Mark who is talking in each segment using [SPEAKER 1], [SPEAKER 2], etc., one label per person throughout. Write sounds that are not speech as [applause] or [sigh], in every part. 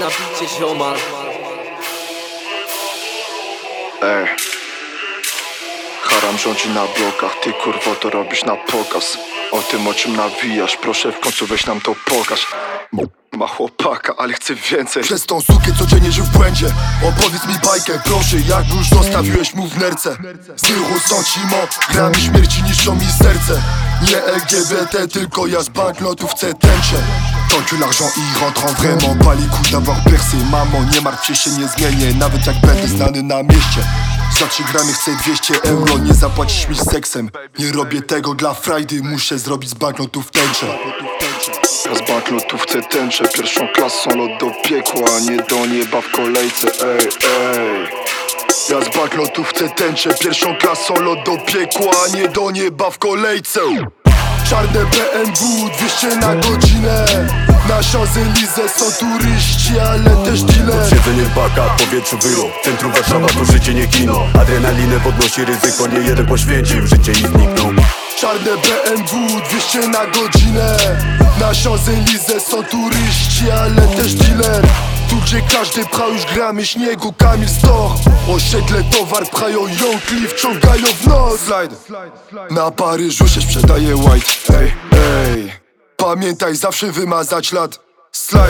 [SPEAKER 1] na bicie ziomal
[SPEAKER 2] Ej Haram rządzi na blokach, ty kurwo to robisz na pokaz. O tym o czym nawijasz, proszę w końcu weź nam to pokaż. Ma chłopaka, ale chce więcej.
[SPEAKER 3] Przez tą sukę codziennie żył w błędzie. Opowiedz mi bajkę, proszę, jak już zostawiłeś mu w nerce. Stychu sącimo, grami śmierci niszczą mi serce. Nie LGBT, tylko ja z banknotów chcę tęczę Tant l'argent y rentre en vraiment pas les coups d'avoir percé. Mamo, nie martw się, się nie zmienię, nawet jak będę znany na mieście. Za 3 gramy chcę 200 euro, nie zapłacisz mi seksem. Nie robię tego dla frajdy, muszę zrobić z banknotów tęczę.
[SPEAKER 2] Ja z banknotów chcę tęczę, pierwszą klasą lot do piekła nie do nieba w kolejce, ej, ej. Ja z banknotów chcę tęczę, pierwszą klasą lot do piekła nie do nieba w kolejce.
[SPEAKER 3] Czarne BMW, 200 na godzinę Na Champs-Élysées są turyści, ale też dealer.
[SPEAKER 4] Siedzenie w baka, w powietrzu wyrok Centrum Warszawa to życie nie kino. Adrenalinę podnosi ryzyko, nie jeden poświęcił. Życie i zniknął.
[SPEAKER 3] Czarne BMW, 200 na godzinę. Na Champs-Élysées są turyści, ale też dealer. Tu gdzie każdy pchał już gramy śniegu, Kamil Stoch. Osiedle towar pchają jąkli, wciągają w nos. Slide. Na Paryżu się sprzedaje white. Ej, ej Pamiętaj zawsze wymazać lat. Slide.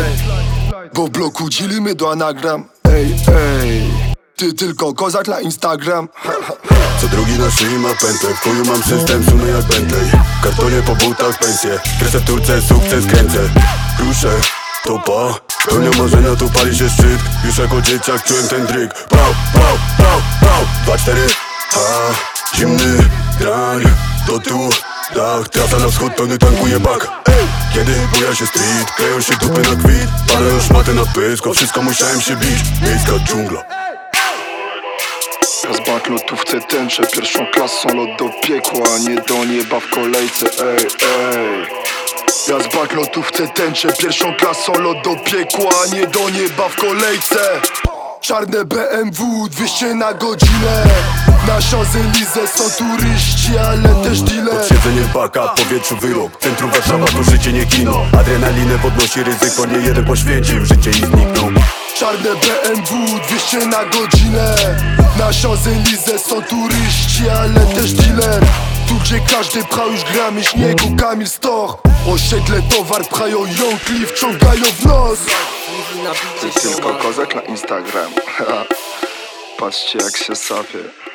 [SPEAKER 3] Bo w bloku dzielimy do anagram. Ej, ej. Ty tylko kozak na Instagram.
[SPEAKER 4] Co drugi na szyi ma pętlę W chuju mam system, sumy jak Bentley. Kartonie po butach pensje Kresę w turce, sukces kręcę. Ruszę, topa Pełnia marzenia, tu pali się szczyt. Już jako dzieciak czułem ten dryg Pał, pał, pał, pał. Dwa, cztery, ha Zimny drań Do tu, dach Trasa na wschód, pełny tankuje bak. Ej, Kiedy buja się street Kleją się dupy na kwit. Palę już na pysk O wszystko musiałem się bić. Miejska dżungla.
[SPEAKER 2] Z banknotów chcę tęczę, pierwszą klasą lot do piekła nie do nieba w kolejce, ej, ej. Ja z banknotów chcę tęczę, pierwszą klasą lot do piekła nie do nieba w kolejce
[SPEAKER 3] Czarne BMW, 200 na godzinę. Na Champs-Élysées są turyści, ale też dealer.
[SPEAKER 4] Siedzenie w baka, powietrzu wyrok. Centrum Warszawa to życie nie kino. Adrenalinę podnosi ryzyko, nie jeden poświęcił. Życie i zniknął
[SPEAKER 3] Czarne BMW, 200 na godzinę. Na Champs-Élysées są turyści, ale też dealer Tu gdzie każdy pchał już gramy śniegu, Kamil Stoch. Osiedle towar pchają jąkli, wciągają w nos.
[SPEAKER 1] Bicie
[SPEAKER 2] Tylko na Instagram. [laughs] Patrzcie jak się sapie